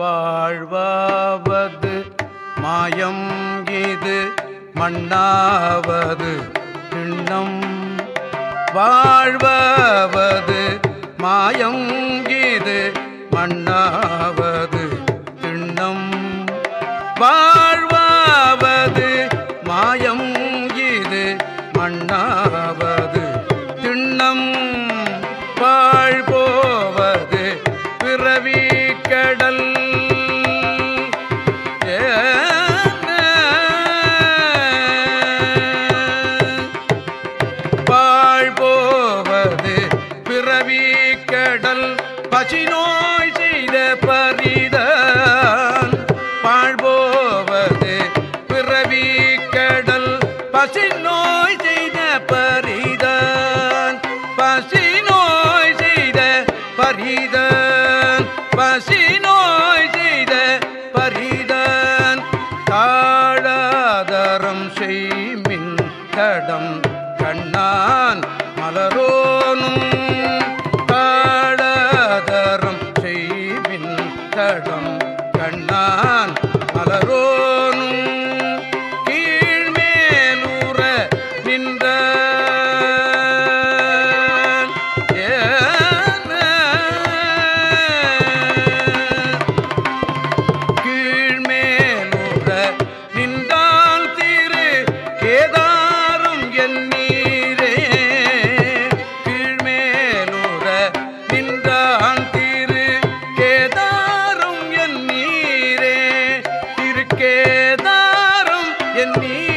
வாழ்வாவது. மாயம் இது மண்ணாவது. கிண்ணம் வாழ்வாவது. மாயம் பசிநோய் செய்த பரிதான் வாழ்போவது பிறவி கடல். பசிநோய் செய்த பரிதான் பசிநோய் செய்த பரிதான் பசிநோய் செய்த பரிதான் தாழாதரம் செய்மின் கடம். கண்ணான் மலரோனும் கடம் கண்ணான் மலரோனும் கீழ்மேலூர நின்ற கீழ்மேலூர நின்ற என் நீ